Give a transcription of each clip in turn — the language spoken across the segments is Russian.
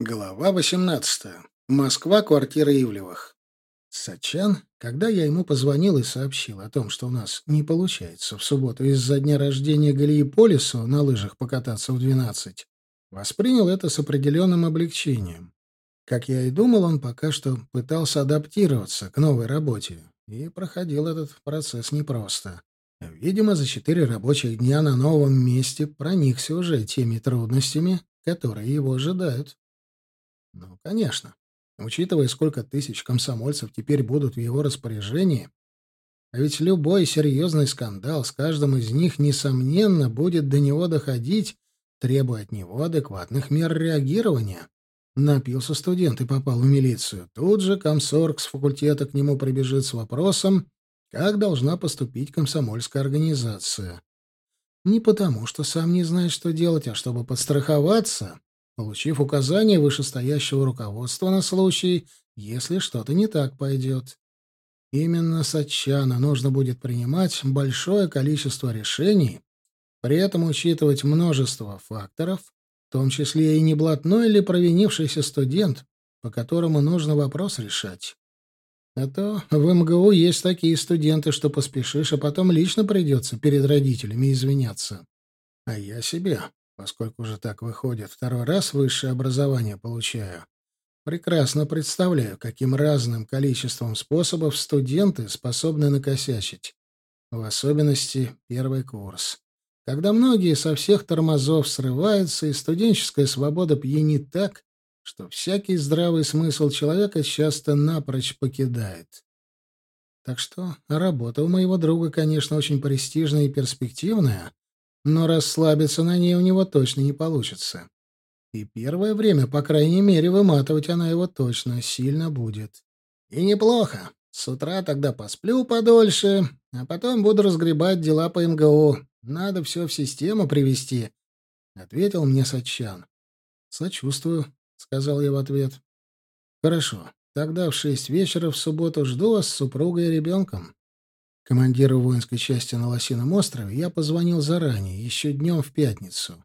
Глава 18. Москва, квартира Ивлевых. Сачан, когда я ему позвонил и сообщил о том, что у нас не получается в субботу из-за дня рождения Галии по лесу на лыжах покататься в 12, воспринял это с определенным облегчением. Как я и думал, он пока что пытался адаптироваться к новой работе, и проходил этот процесс непросто. Видимо, за четыре рабочих дня на новом месте проникся уже теми трудностями, которые его ожидают. Ну, конечно. Учитывая, сколько тысяч комсомольцев теперь будут в его распоряжении, а ведь любой серьезный скандал с каждым из них, несомненно, будет до него доходить, требуя от него адекватных мер реагирования. Напился студент и попал в милицию. Тут же комсорг с факультета к нему прибежит с вопросом, как должна поступить комсомольская организация. Не потому, что сам не знает, что делать, а чтобы подстраховаться получив указание вышестоящего руководства на случай, если что-то не так пойдет. Именно с нужно будет принимать большое количество решений, при этом учитывать множество факторов, в том числе и не или провинившийся студент, по которому нужно вопрос решать. А то в МГУ есть такие студенты, что поспешишь, а потом лично придется перед родителями извиняться. А я себе поскольку уже так выходит, второй раз высшее образование получаю. Прекрасно представляю, каким разным количеством способов студенты способны накосячить. В особенности первый курс. Когда многие со всех тормозов срываются, и студенческая свобода пьянит так, что всякий здравый смысл человека часто напрочь покидает. Так что работа у моего друга, конечно, очень престижная и перспективная, но расслабиться на ней у него точно не получится. И первое время, по крайней мере, выматывать она его точно сильно будет. И неплохо. С утра тогда посплю подольше, а потом буду разгребать дела по МГУ. Надо все в систему привести, — ответил мне Сачан. — Сочувствую, — сказал я в ответ. — Хорошо. Тогда в шесть вечера в субботу жду вас с супругой и ребенком. Командиру воинской части на Лосином острове я позвонил заранее, еще днем в пятницу.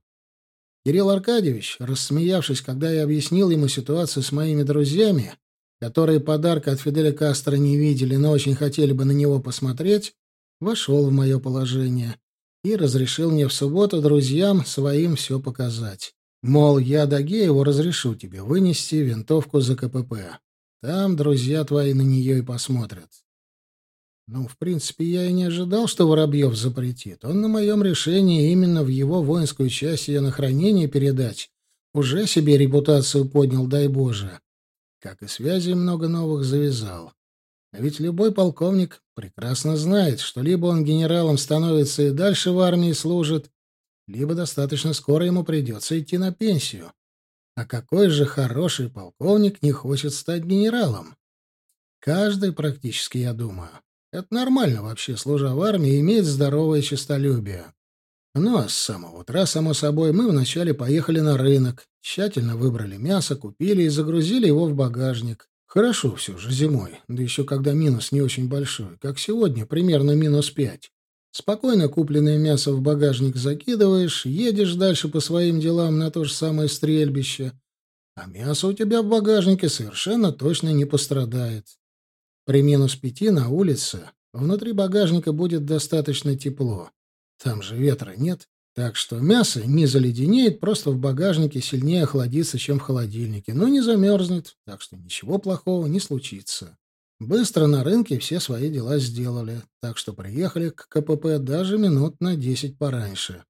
Кирилл Аркадьевич, рассмеявшись, когда я объяснил ему ситуацию с моими друзьями, которые подарка от Фиделя Кастро не видели, но очень хотели бы на него посмотреть, вошел в мое положение и разрешил мне в субботу друзьям своим все показать. Мол, я Дагееву разрешу тебе вынести винтовку за КПП. Там друзья твои на нее и посмотрят. Ну, в принципе, я и не ожидал, что Воробьев запретит. Он на моем решении именно в его воинскую часть ее на хранение передать. Уже себе репутацию поднял, дай Боже. Как и связи много новых завязал. А ведь любой полковник прекрасно знает, что либо он генералом становится и дальше в армии служит, либо достаточно скоро ему придется идти на пенсию. А какой же хороший полковник не хочет стать генералом? Каждый практически, я думаю. Это нормально вообще, служа в армии, иметь здоровое честолюбие. Ну а с самого утра, само собой, мы вначале поехали на рынок, тщательно выбрали мясо, купили и загрузили его в багажник. Хорошо все же зимой, да еще когда минус не очень большой, как сегодня, примерно минус пять. Спокойно купленное мясо в багажник закидываешь, едешь дальше по своим делам на то же самое стрельбище, а мясо у тебя в багажнике совершенно точно не пострадает. При минус пяти на улице внутри багажника будет достаточно тепло. Там же ветра нет, так что мясо не заледенеет, просто в багажнике сильнее охладится, чем в холодильнике, но не замерзнет, так что ничего плохого не случится. Быстро на рынке все свои дела сделали, так что приехали к КПП даже минут на десять пораньше.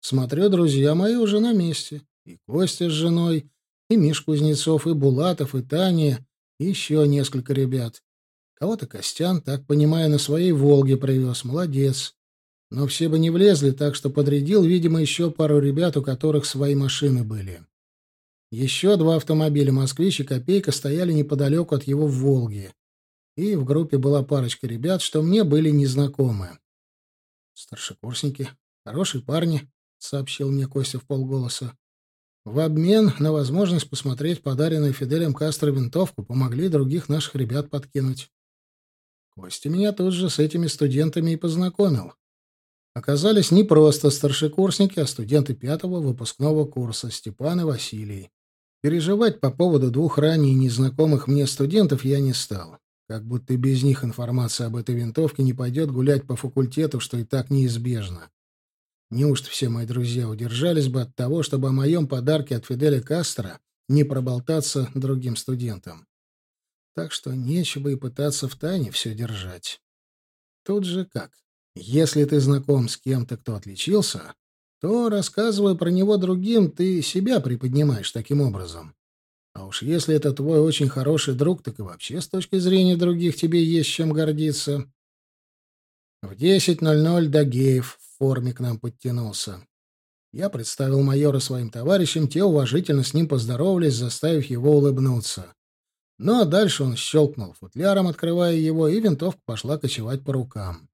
Смотрю, друзья мои уже на месте. И Костя с женой, и Миш Кузнецов, и Булатов, и Таня, и еще несколько ребят. Кого-то Костян, так понимая, на своей «Волге» привез. Молодец. Но все бы не влезли, так что подрядил, видимо, еще пару ребят, у которых свои машины были. Еще два автомобиля «Москвич» и «Копейка» стояли неподалеку от его «Волги». И в группе была парочка ребят, что мне были незнакомы. «Старшекурсники. Хорошие парни», — сообщил мне Костя в полголоса. В обмен на возможность посмотреть подаренную Фиделем Кастро винтовку помогли других наших ребят подкинуть. Костя меня тут же с этими студентами и познакомил. Оказались не просто старшекурсники, а студенты пятого выпускного курса Степан и Василий. Переживать по поводу двух ранее незнакомых мне студентов я не стал. Как будто без них информация об этой винтовке не пойдет гулять по факультету, что и так неизбежно. Неужто все мои друзья удержались бы от того, чтобы о моем подарке от Фиделя Кастро не проболтаться другим студентам? Так что нечего и пытаться в тайне все держать. Тут же как? Если ты знаком с кем-то, кто отличился, то, рассказывая про него другим, ты себя приподнимаешь таким образом. А уж если это твой очень хороший друг, так и вообще с точки зрения других тебе есть чем гордиться. В 10.00 Дагеев в форме к нам подтянулся. Я представил майора своим товарищам, те уважительно с ним поздоровались, заставив его улыбнуться. Ну а дальше он щелкнул футляром, открывая его, и винтовка пошла кочевать по рукам.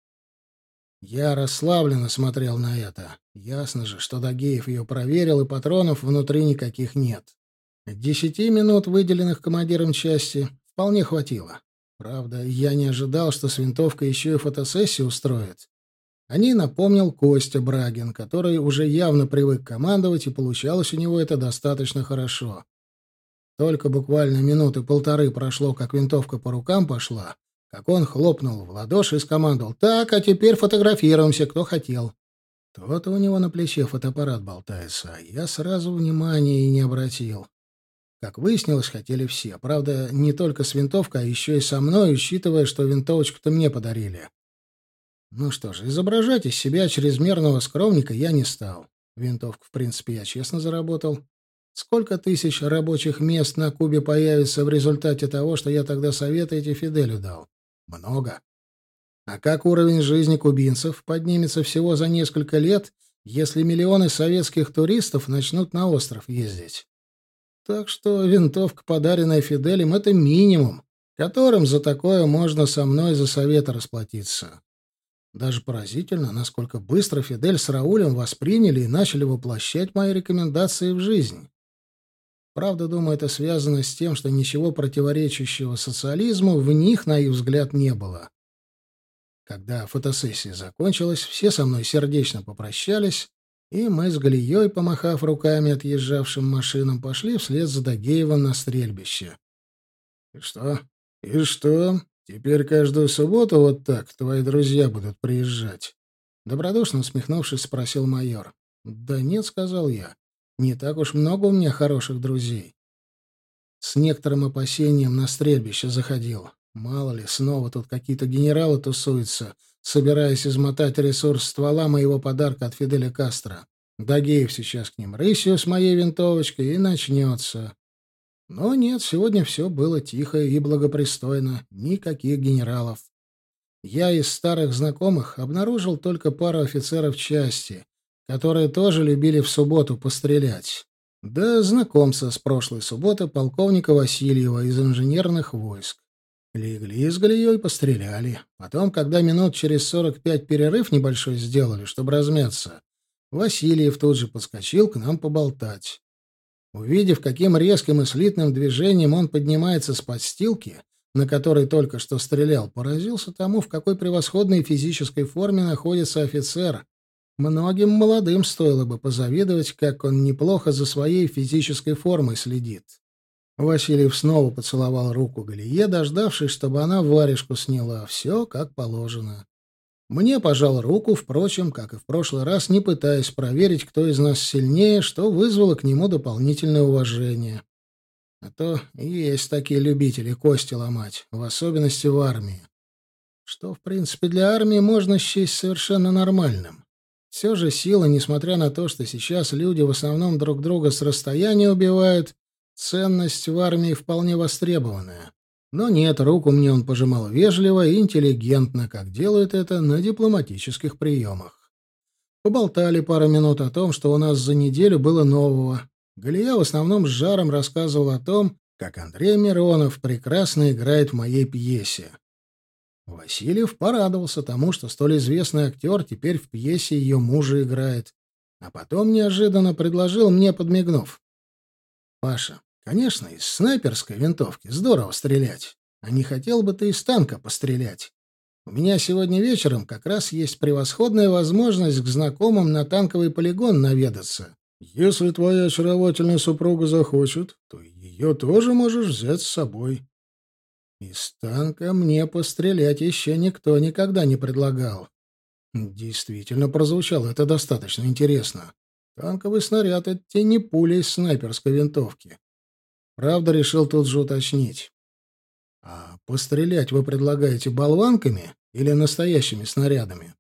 Я расслабленно смотрел на это. Ясно же, что Дагеев ее проверил, и патронов внутри никаких нет. Десяти минут, выделенных командиром части, вполне хватило. Правда, я не ожидал, что с винтовкой еще и фотосессию устроят. О ней напомнил Костя Брагин, который уже явно привык командовать, и получалось у него это достаточно хорошо. Только буквально минуты полторы прошло, как винтовка по рукам пошла, как он хлопнул в ладоши и скомандовал «Так, а теперь фотографируемся, кто хотел». То-то у него на плече фотоаппарат болтается, а я сразу внимания и не обратил. Как выяснилось, хотели все. Правда, не только с винтовкой, а еще и со мной, учитывая, что винтовочку-то мне подарили. Ну что же, изображать из себя чрезмерного скромника я не стал. Винтовку, в принципе, я честно заработал. Сколько тысяч рабочих мест на Кубе появится в результате того, что я тогда советы эти Фиделю дал? Много. А как уровень жизни кубинцев поднимется всего за несколько лет, если миллионы советских туристов начнут на остров ездить? Так что винтовка, подаренная Фиделем, — это минимум, которым за такое можно со мной за совет расплатиться. Даже поразительно, насколько быстро Фидель с Раулем восприняли и начали воплощать мои рекомендации в жизнь. Правда, думаю, это связано с тем, что ничего противоречащего социализму в них, на их взгляд, не было. Когда фотосессия закончилась, все со мной сердечно попрощались, и мы с Галией, помахав руками отъезжавшим машинам, пошли вслед за Дагеевым на стрельбище. — И что? И что? Теперь каждую субботу вот так твои друзья будут приезжать? Добродушно усмехнувшись, спросил майор. — Да нет, — сказал я. Не так уж много у меня хороших друзей. С некоторым опасением на стрельбище заходил. Мало ли, снова тут какие-то генералы тусуются, собираясь измотать ресурс ствола моего подарка от Фиделя Кастро. Дагеев сейчас к ним рысью с моей винтовочкой, и начнется. Но нет, сегодня все было тихо и благопристойно. Никаких генералов. Я из старых знакомых обнаружил только пару офицеров части, которые тоже любили в субботу пострелять. Да знакомца с прошлой субботы полковника Васильева из инженерных войск. Легли с Галией, постреляли. Потом, когда минут через сорок пять перерыв небольшой сделали, чтобы размяться, Васильев тут же подскочил к нам поболтать. Увидев, каким резким и слитным движением он поднимается с подстилки, на которой только что стрелял, поразился тому, в какой превосходной физической форме находится офицер, Многим молодым стоило бы позавидовать, как он неплохо за своей физической формой следит. Васильев снова поцеловал руку Галие, дождавшись, чтобы она варежку сняла. Все как положено. Мне пожал руку, впрочем, как и в прошлый раз, не пытаясь проверить, кто из нас сильнее, что вызвало к нему дополнительное уважение. А то есть такие любители кости ломать, в особенности в армии. Что, в принципе, для армии можно счесть совершенно нормальным. Все же сила, несмотря на то, что сейчас люди в основном друг друга с расстояния убивают, ценность в армии вполне востребованная. Но нет, руку мне он пожимал вежливо и интеллигентно, как делают это на дипломатических приемах. Поболтали пару минут о том, что у нас за неделю было нового. Галия в основном с жаром рассказывал о том, как Андрей Миронов прекрасно играет в моей пьесе. Васильев порадовался тому, что столь известный актер теперь в пьесе ее мужа играет, а потом неожиданно предложил мне, подмигнув. «Паша, конечно, из снайперской винтовки здорово стрелять, а не хотел бы ты из танка пострелять? У меня сегодня вечером как раз есть превосходная возможность к знакомым на танковый полигон наведаться. Если твоя очаровательная супруга захочет, то ее тоже можешь взять с собой. Из танка мне пострелять еще никто никогда не предлагал. Действительно прозвучало это достаточно интересно. Танковый снаряд — это не пуля из снайперской винтовки. Правда, решил тут же уточнить. А пострелять вы предлагаете болванками или настоящими снарядами?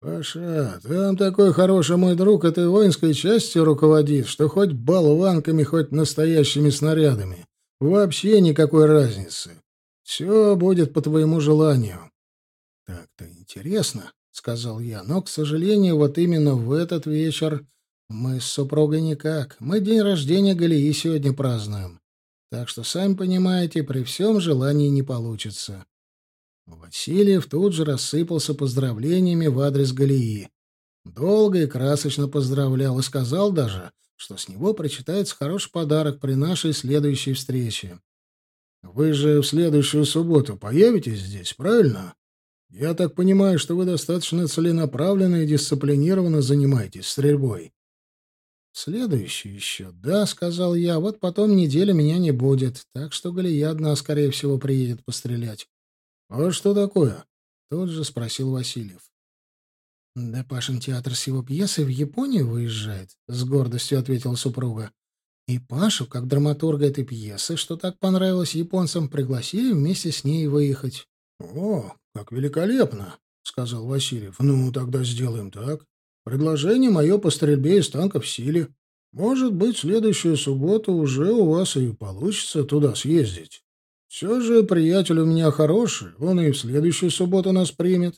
«Паша, там такой хороший мой друг этой воинской частью руководит, что хоть болванками, хоть настоящими снарядами. Вообще никакой разницы. Все будет по твоему желанию». «Так-то интересно», — сказал я, — «но, к сожалению, вот именно в этот вечер мы с супругой никак. Мы день рождения Галии сегодня празднуем. Так что, сами понимаете, при всем желании не получится». Васильев тут же рассыпался поздравлениями в адрес Галии. Долго и красочно поздравлял и сказал даже, что с него прочитается хороший подарок при нашей следующей встрече. «Вы же в следующую субботу появитесь здесь, правильно? Я так понимаю, что вы достаточно целенаправленно и дисциплинированно занимаетесь стрельбой». «Следующий еще, да», — сказал я, — «вот потом недели меня не будет, так что Галия одна, скорее всего, приедет пострелять. «А что такое?» — тут же спросил Васильев. «Да Пашин театр с его пьесой в Японию выезжает», — с гордостью ответила супруга. «И Пашу, как драматурга этой пьесы, что так понравилось японцам, пригласили вместе с ней выехать». «О, как великолепно!» — сказал Васильев. «Ну, тогда сделаем так. Предложение мое по стрельбе из танка в силе. Может быть, следующую субботу уже у вас и получится туда съездить». Все же приятель у меня хороший, он и в следующую субботу нас примет.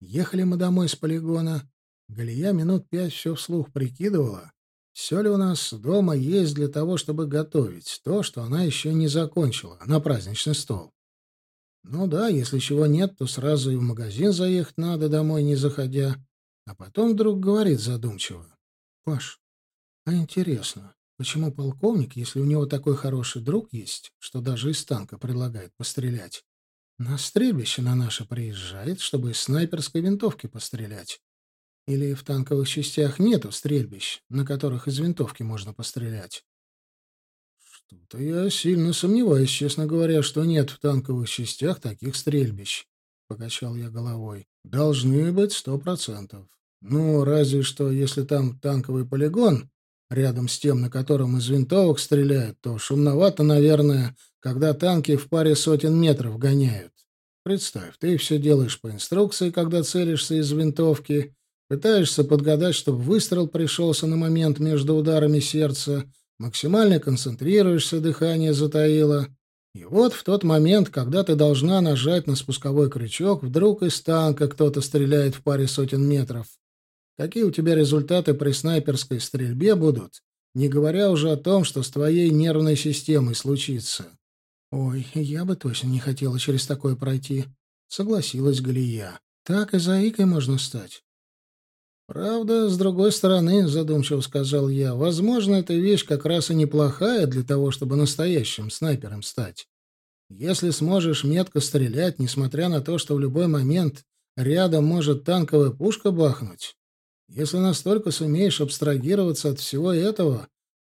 Ехали мы домой с полигона. Галия минут пять все вслух прикидывала, все ли у нас дома есть для того, чтобы готовить то, что она еще не закончила, на праздничный стол. Ну да, если чего нет, то сразу и в магазин заехать надо домой, не заходя. А потом вдруг говорит задумчиво. — Паш, а интересно, Почему полковник, если у него такой хороший друг есть, что даже из танка предлагает пострелять, на стрельбище на наше приезжает, чтобы из снайперской винтовки пострелять? Или в танковых частях нету стрельбищ, на которых из винтовки можно пострелять? Что-то я сильно сомневаюсь, честно говоря, что нет в танковых частях таких стрельбищ. Покачал я головой. Должны быть сто процентов. Ну, разве что, если там танковый полигон, рядом с тем, на котором из винтовок стреляют, то шумновато, наверное, когда танки в паре сотен метров гоняют. Представь, ты все делаешь по инструкции, когда целишься из винтовки, пытаешься подгадать, чтобы выстрел пришелся на момент между ударами сердца, максимально концентрируешься, дыхание затаило. И вот в тот момент, когда ты должна нажать на спусковой крючок, вдруг из танка кто-то стреляет в паре сотен метров. Какие у тебя результаты при снайперской стрельбе будут, не говоря уже о том, что с твоей нервной системой случится. Ой, я бы точно не хотела через такое пройти, согласилась Галия. Так и заикой можно стать. Правда, с другой стороны, задумчиво сказал я, возможно, эта вещь как раз и неплохая для того, чтобы настоящим снайпером стать. Если сможешь метко стрелять, несмотря на то, что в любой момент рядом может танковая пушка бахнуть, если настолько сумеешь абстрагироваться от всего этого,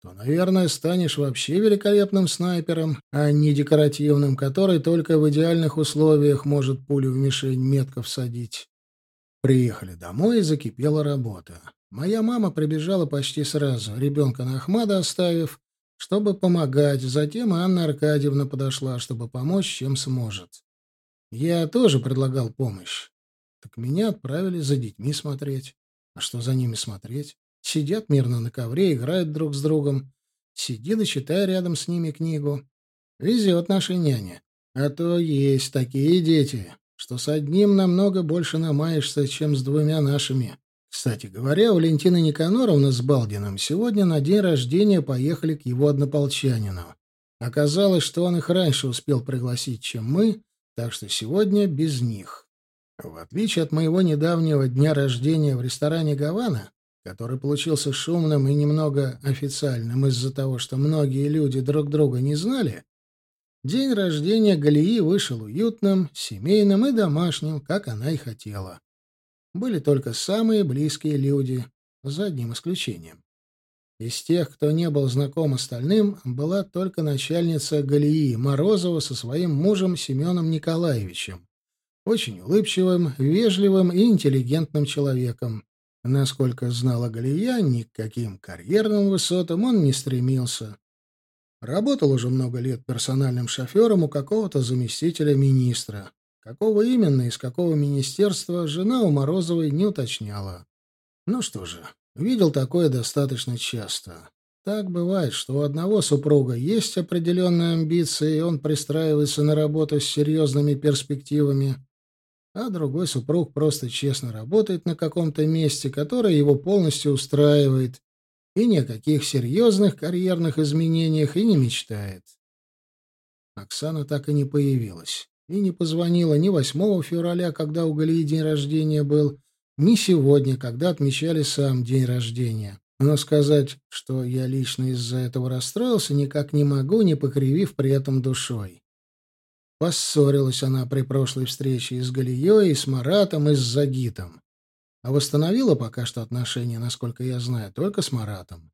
то, наверное, станешь вообще великолепным снайпером, а не декоративным, который только в идеальных условиях может пулю в мишень метко всадить. Приехали домой, и закипела работа. Моя мама прибежала почти сразу, ребенка на Ахмада оставив, чтобы помогать. Затем Анна Аркадьевна подошла, чтобы помочь, чем сможет. Я тоже предлагал помощь. Так меня отправили за детьми смотреть. А что за ними смотреть? Сидят мирно на ковре, играют друг с другом. Сиди да читай рядом с ними книгу. Везет нашей няне. А то есть такие дети, что с одним намного больше намаешься, чем с двумя нашими. Кстати говоря, Валентина Никаноровна с Балдином сегодня на день рождения поехали к его однополчанину. Оказалось, что он их раньше успел пригласить, чем мы, так что сегодня без них. В отличие от моего недавнего дня рождения в ресторане «Гавана», который получился шумным и немного официальным из-за того, что многие люди друг друга не знали, день рождения Галии вышел уютным, семейным и домашним, как она и хотела. Были только самые близкие люди, за одним исключением. Из тех, кто не был знаком остальным, была только начальница Галии Морозова со своим мужем Семеном Николаевичем, очень улыбчивым, вежливым и интеллигентным человеком. Насколько знала Галия, ни к каким карьерным высотам он не стремился. Работал уже много лет персональным шофером у какого-то заместителя министра. Какого именно, из какого министерства, жена у Морозовой не уточняла. Ну что же, видел такое достаточно часто. Так бывает, что у одного супруга есть определенные амбиции, и он пристраивается на работу с серьезными перспективами, а другой супруг просто честно работает на каком-то месте, которое его полностью устраивает, и ни о каких серьезных карьерных изменениях и не мечтает. Оксана так и не появилась, и не позвонила ни 8 февраля, когда у Галии день рождения был, ни сегодня, когда отмечали сам день рождения. Но сказать, что я лично из-за этого расстроился, никак не могу, не покривив при этом душой. Поссорилась она при прошлой встрече и с Галией, и с Маратом, и с Загитом. А восстановила пока что отношения, насколько я знаю, только с Маратом.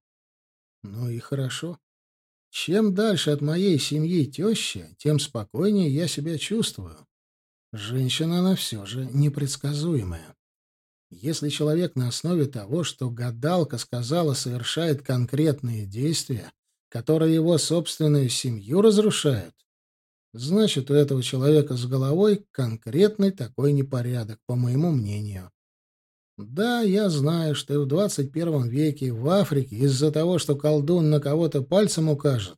Ну и хорошо. Чем дальше от моей семьи теща, тем спокойнее я себя чувствую. Женщина, она все же непредсказуемая. Если человек на основе того, что гадалка сказала, совершает конкретные действия, которые его собственную семью разрушают, Значит, у этого человека с головой конкретный такой непорядок, по моему мнению. Да, я знаю, что и в 21 веке в Африке из-за того, что колдун на кого-то пальцем укажет,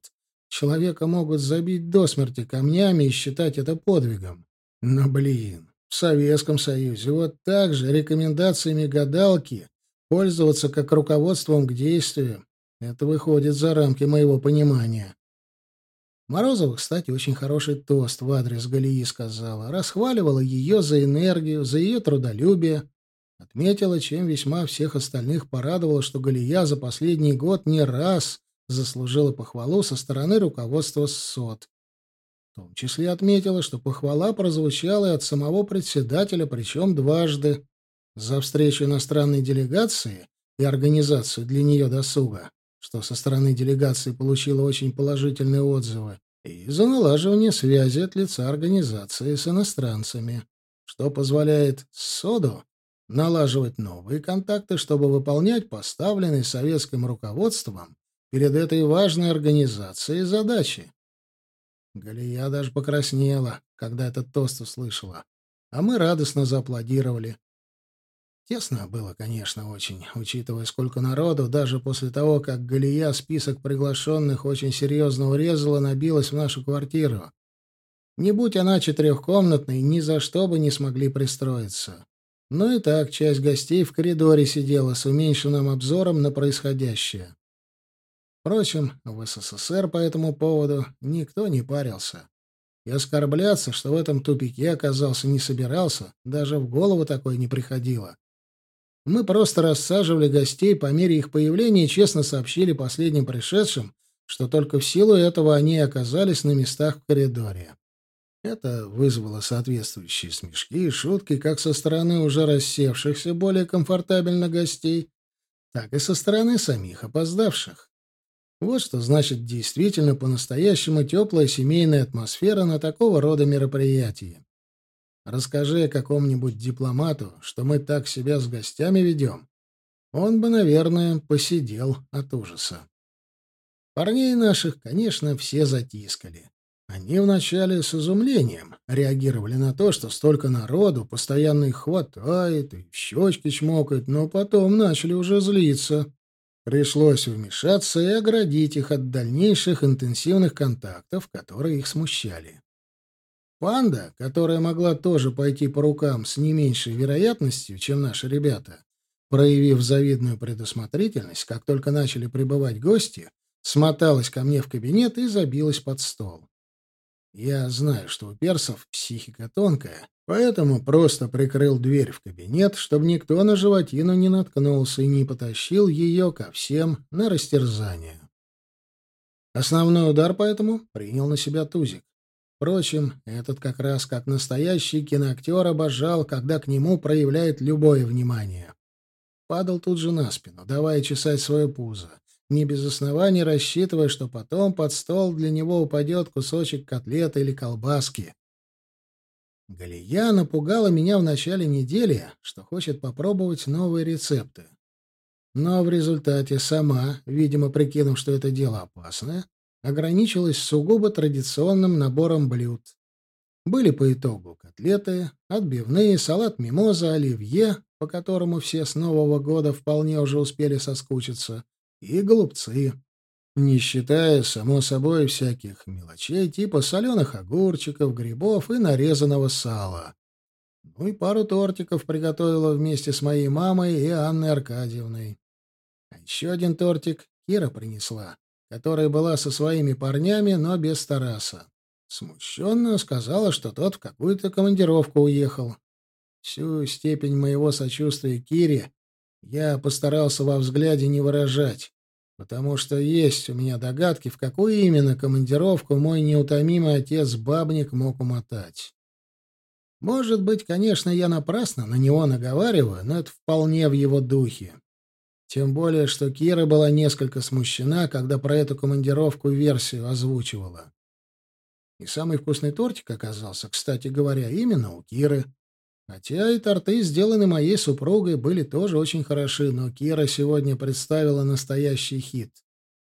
человека могут забить до смерти камнями и считать это подвигом. Но, блин, в Советском Союзе вот так же рекомендациями гадалки пользоваться как руководством к действию — это выходит за рамки моего понимания. Морозова, кстати, очень хороший тост в адрес Галии сказала. Расхваливала ее за энергию, за ее трудолюбие. Отметила, чем весьма всех остальных порадовала, что Галия за последний год не раз заслужила похвалу со стороны руководства СОТ. В том числе отметила, что похвала прозвучала и от самого председателя, причем дважды. За встречу иностранной делегации и организацию для нее досуга, что со стороны делегации получила очень положительные отзывы, и за налаживание связи от лица организации с иностранцами, что позволяет СОДу налаживать новые контакты, чтобы выполнять поставленные советским руководством перед этой важной организацией задачи. Галия даже покраснела, когда этот тост услышала, а мы радостно зааплодировали. Тесно было, конечно, очень, учитывая, сколько народу, даже после того, как Галия список приглашенных очень серьезно урезала, набилась в нашу квартиру. Не будь она четырехкомнатной, ни за что бы не смогли пристроиться. Но и так часть гостей в коридоре сидела с уменьшенным обзором на происходящее. Впрочем, в СССР по этому поводу никто не парился. И оскорбляться, что в этом тупике оказался, не собирался, даже в голову такое не приходило. Мы просто рассаживали гостей по мере их появления и честно сообщили последним пришедшим, что только в силу этого они оказались на местах в коридоре. Это вызвало соответствующие смешки и шутки как со стороны уже рассевшихся более комфортабельно гостей, так и со стороны самих опоздавших. Вот что значит действительно по-настоящему теплая семейная атмосфера на такого рода мероприятии. Расскажи какому-нибудь дипломату, что мы так себя с гостями ведем. Он бы, наверное, посидел от ужаса. Парней наших, конечно, все затискали. Они вначале с изумлением реагировали на то, что столько народу постоянно их хватает и щечки чмокает, но потом начали уже злиться. Пришлось вмешаться и оградить их от дальнейших интенсивных контактов, которые их смущали. Панда, которая могла тоже пойти по рукам с не меньшей вероятностью, чем наши ребята, проявив завидную предусмотрительность, как только начали прибывать гости, смоталась ко мне в кабинет и забилась под стол. Я знаю, что у персов психика тонкая, поэтому просто прикрыл дверь в кабинет, чтобы никто на животину не наткнулся и не потащил ее ко всем на растерзание. Основной удар поэтому принял на себя Тузик. Впрочем, этот как раз как настоящий киноактер обожал, когда к нему проявляет любое внимание. падал тут же на спину, давая чесать свое пузо, не без оснований рассчитывая, что потом под стол для него упадет кусочек котлеты или колбаски. Галия напугала меня в начале недели, что хочет попробовать новые рецепты. Но в результате сама, видимо, прикинув, что это дело опасное, ограничилась сугубо традиционным набором блюд. Были по итогу котлеты, отбивные, салат мимоза, оливье, по которому все с Нового года вполне уже успели соскучиться, и голубцы. Не считая, само собой, всяких мелочей типа соленых огурчиков, грибов и нарезанного сала. Ну и пару тортиков приготовила вместе с моей мамой и Анной Аркадьевной. А еще один тортик Кира принесла, которая была со своими парнями, но без Тараса. Смущенно сказала, что тот в какую-то командировку уехал. Всю степень моего сочувствия Кире я постарался во взгляде не выражать, потому что есть у меня догадки, в какую именно командировку мой неутомимый отец-бабник мог умотать. Может быть, конечно, я напрасно на него наговариваю, но это вполне в его духе. Тем более, что Кира была несколько смущена, когда про эту командировку версию озвучивала. И самый вкусный тортик оказался, кстати говоря, именно у Киры. Хотя и торты, сделанные моей супругой, были тоже очень хороши, но Кира сегодня представила настоящий хит.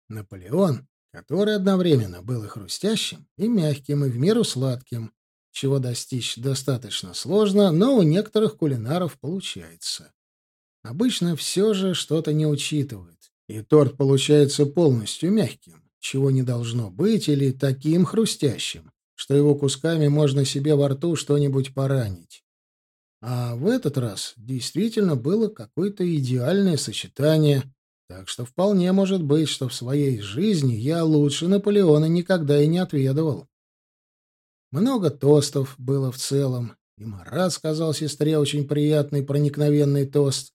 Наполеон, который одновременно был и хрустящим, и мягким, и в меру сладким, чего достичь достаточно сложно, но у некоторых кулинаров получается. Обычно все же что-то не учитывают, и торт получается полностью мягким, чего не должно быть, или таким хрустящим, что его кусками можно себе во рту что-нибудь поранить. А в этот раз действительно было какое-то идеальное сочетание, так что вполне может быть, что в своей жизни я лучше Наполеона никогда и не отведывал. Много тостов было в целом, и Марат сказал сестре очень приятный проникновенный тост,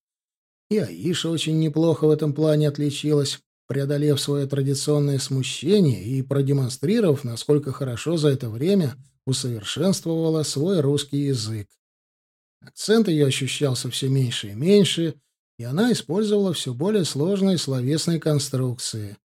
и Аиша очень неплохо в этом плане отличилась, преодолев свое традиционное смущение и продемонстрировав, насколько хорошо за это время усовершенствовала свой русский язык. Акцент ее ощущался все меньше и меньше, и она использовала все более сложные словесные конструкции.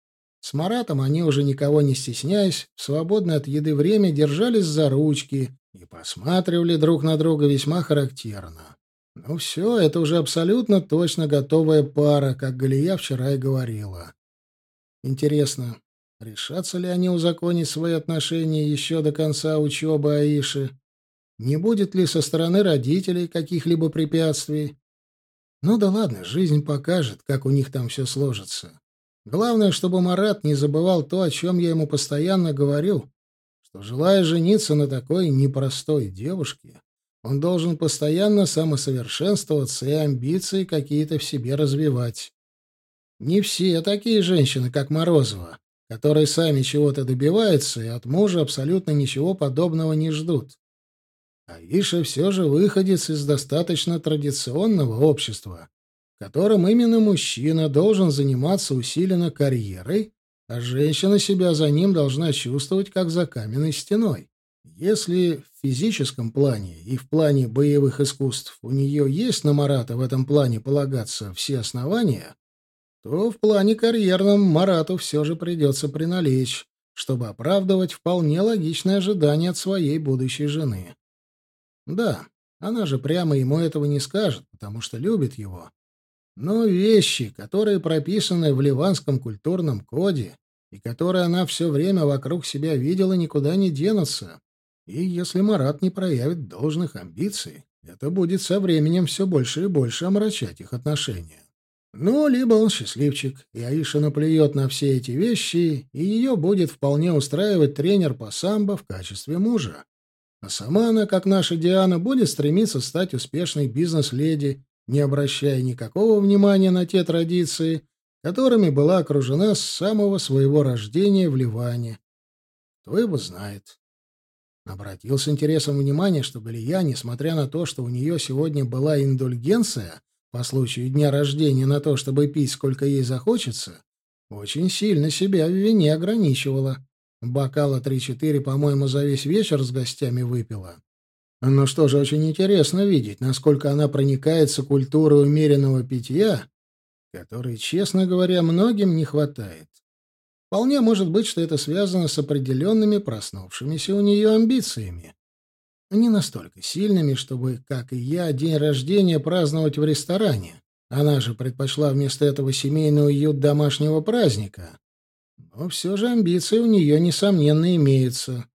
С Маратом они уже никого не стесняясь, в свободное от еды время держались за ручки и посматривали друг на друга весьма характерно. Ну все, это уже абсолютно точно готовая пара, как Галия вчера и говорила. Интересно, решатся ли они узаконить свои отношения еще до конца учебы Аиши? Не будет ли со стороны родителей каких-либо препятствий? Ну да ладно, жизнь покажет, как у них там все сложится. Главное, чтобы Марат не забывал то, о чем я ему постоянно говорю, что, желая жениться на такой непростой девушке, он должен постоянно самосовершенствоваться и амбиции какие-то в себе развивать. Не все такие женщины, как Морозова, которые сами чего-то добиваются и от мужа абсолютно ничего подобного не ждут. Аиша все же выходец из достаточно традиционного общества, в котором именно мужчина должен заниматься усиленно карьерой, а женщина себя за ним должна чувствовать, как за каменной стеной. Если физическом плане и в плане боевых искусств у нее есть на Марата в этом плане полагаться все основания, то в плане карьерном Марату все же придется приналечь, чтобы оправдывать вполне логичное ожидание от своей будущей жены. Да, она же прямо ему этого не скажет, потому что любит его. Но вещи, которые прописаны в ливанском культурном коде и которые она все время вокруг себя видела, никуда не денутся. И если Марат не проявит должных амбиций, это будет со временем все больше и больше омрачать их отношения. Ну, либо он счастливчик, и Аиша наплюет на все эти вещи, и ее будет вполне устраивать тренер по самбо в качестве мужа. А сама она, как наша Диана, будет стремиться стать успешной бизнес-леди, не обращая никакого внимания на те традиции, которыми была окружена с самого своего рождения в Ливане. Кто его знает. Обратил с интересом внимание, что Галия, несмотря на то, что у нее сегодня была индульгенция по случаю дня рождения на то, чтобы пить сколько ей захочется, очень сильно себя в вине ограничивала. Бокала три-четыре, по-моему, за весь вечер с гостями выпила. Но что же очень интересно видеть, насколько она проникается культурой умеренного питья, которой, честно говоря, многим не хватает. Вполне может быть, что это связано с определенными проснувшимися у нее амбициями. Не настолько сильными, чтобы, как и я, день рождения праздновать в ресторане. Она же предпочла вместо этого семейный уют домашнего праздника. Но все же амбиции у нее, несомненно, имеются.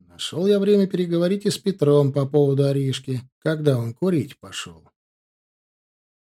Нашел я время переговорить и с Петром по поводу Аришки, когда он курить пошел.